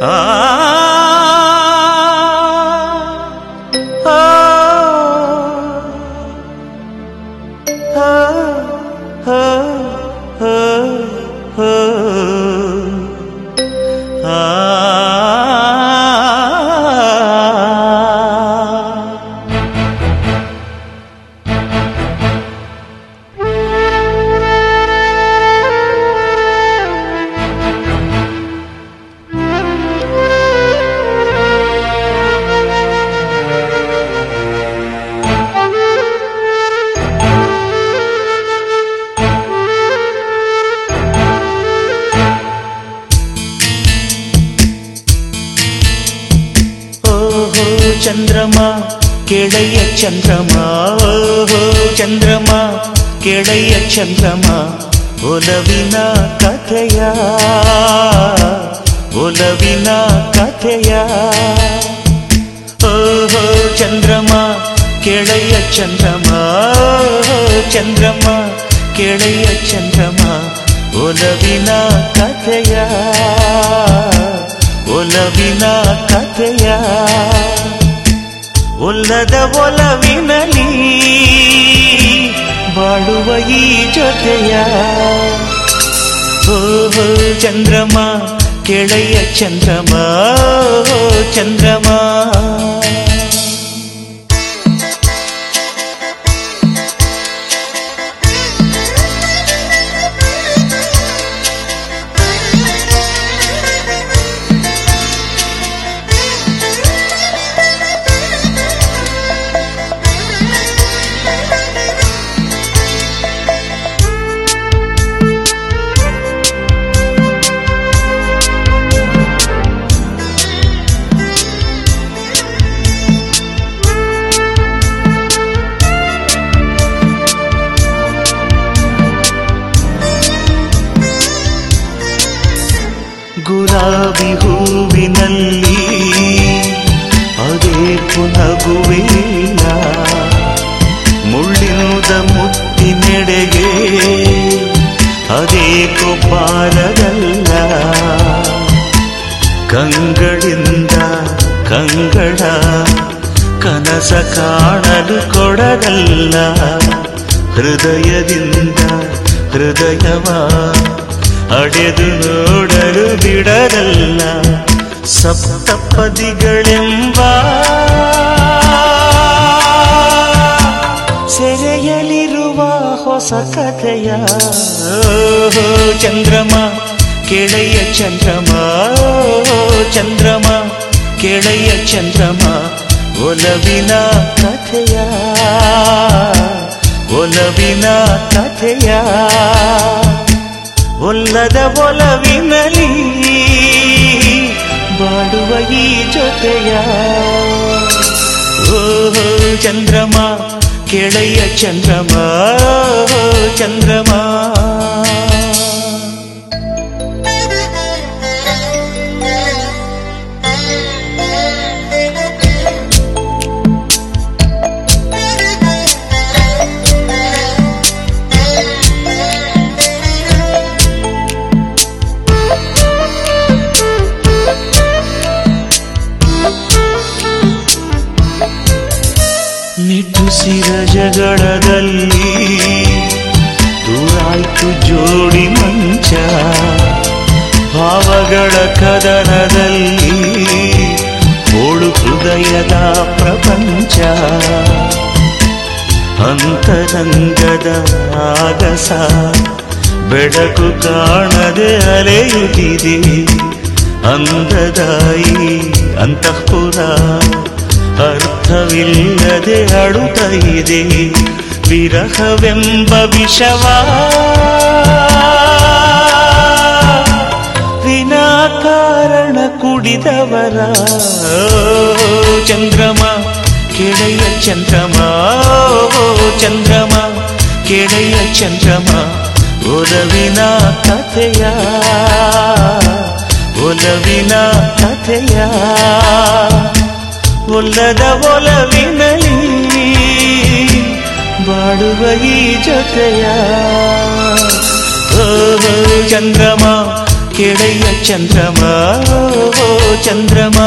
啊。ಚಂದ್ರಮ ಕೆಳೆಯ ಚಂದ್ರಮ ಓಹೋ ಚಂದ್ರಮ ಕೆಳೆಯ ಚಂದ್ರಮ ಒಲವಿನ ಕಥೆಯ ಒಲವಿನ ಕಥೆಯ ಓಹೋ ಚಂದ್ರಮ ಕೆಳೆಯ ಚಂದ್ರಮ ಓಹೋ ಚಂದ್ರಮ ಕೆಳೆಯ ಚಂದ್ರಮ ಒಲವಿನ ಕಥೆಯ ಒಲವಿನ ಕಥೆಯ ಒಲ್ಲದ ಒಲವಿನಲಿ ಬಾಳುವ ಈ ಜೊತೆಯ ಓಹೋ ಚಂದ್ರಮ ಕೆಳೆಯ ಚಂದ್ರಮ ಓಹೋ ಚಂದ್ರಮ ಗುಲಾಬಿ ಹೂವಿನಲ್ಲಿ ಅದೇ ಪುನಗುವಿಲ್ಲ. ಮುಳ್ಳಿನುದ ಮುತ್ತಿನೆಡೆಗೆ ಅದೇ ಕೊಬ್ಬಾರದಲ್ಲ ಕಂಗಳಿಂದ ಕಂಗಳ ಕನಸ ಕಾಣಲು ಕೊಡದಲ್ಲ ಹೃದಯದಿಂದ ಹೃದಯವ ಅಡೆದು ನೋಡಲು ಬಿಡದಲ್ಲ ಸಪ್ತಪದಿಗಳೆಂಬ ಸೆರೆಯಲಿರುವ ಹೊಸ ಕಥೆಯ. ಚಂದ್ರಮ, ಕೆಳೆಯ ಚಂದ್ರಮ. ಚಂದ್ರಮ, ಕೆಳೆಯ ಚಂದ್ರಮ. ಒಲವಿನ ಕಥೆಯ. ಒಲವಿನ ಕಥೆಯ. ಒಲ್ಲದ ಒಲವಿನಲಿ ಬಾಡುವ ಈ ಜೊತೆಯ ಓಹೋ ಚಂದ್ರಮ ಕೆಳೆಯ ಚಂದ್ರಮ ಓಹೋ ಚಂದ್ರಮ ನಿಟ್ಟುಸಿರ ಜಗಳದಲ್ಲಿ ದೂರಾಯ್ತು ಜೋಡಿ ಮಂಚ, ಭಾವಗಳ ಕದನದಲ್ಲಿ ಓಡು ಹೃದಯದ ಪ್ರಪಂಚ. ಅಂತರಂಗದ ಆಗಸ ಬೆಳಕು ಕಾಣದೆ ಅಲೆಯುತ್ತಿದೆ ಅಂದದಾಯಿ ಅಂತಃಪುರ. ಅರ್ಥವಿಲ್ಲದೆ ಅಳುತ್ತ ಇದೆ ವಿರಹವೆಂಬ ವಿಷವ. ವಿನಾಕಾರಣ ಕುಡಿದವರ. ಚಂದ್ರಮ ಕೆಳೆಯ ಚಂದ್ರಮ. ಚಂದ್ರಮ ಕೆಳೆಯ ಚಂದ್ರಮ. ಒಲವಿನ ಕಥೆಯ. ಒಲವಿನ ಕಥೆಯ. ಒಲ್ಲದ ಒಲವಿನಲಿ ಬಾಡುವ ಈ ಜೊತೆಯ ಓ ಚಂದ್ರಮ ಕೆಳೆಯ ಚಂದ್ರಮ ಓ ಚಂದ್ರಮ